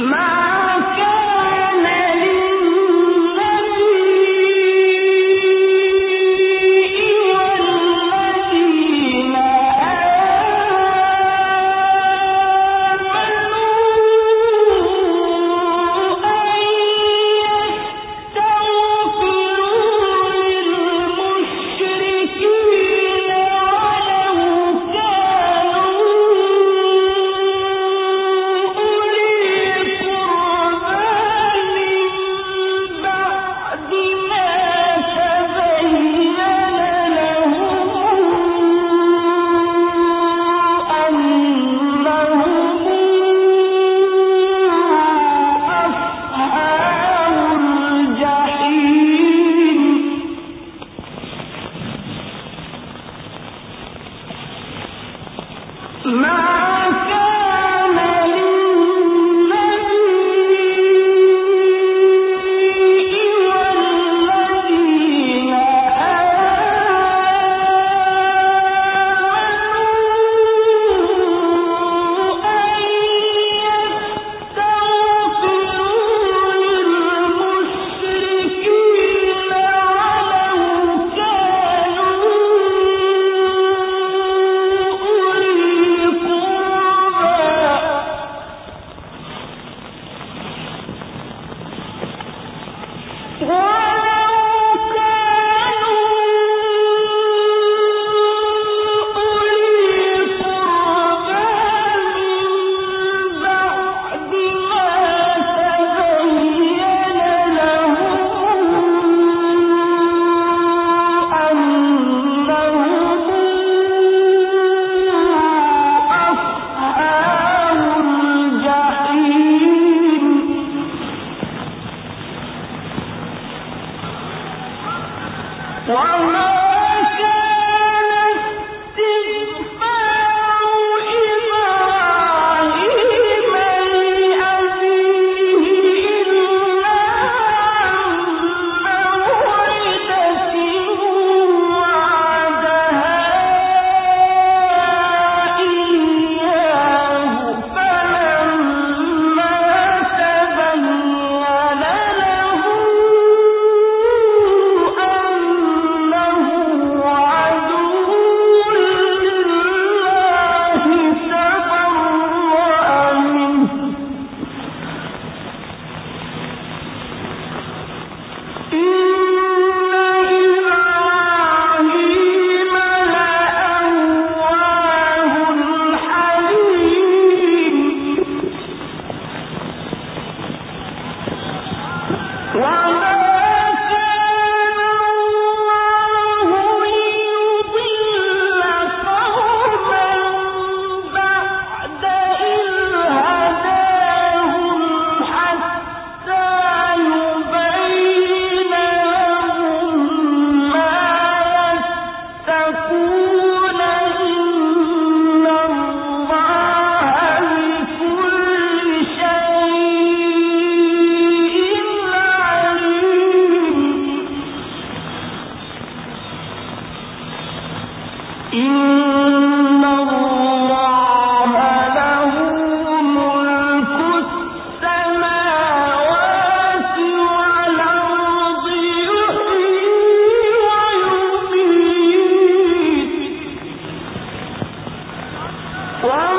الله لا وما Hello?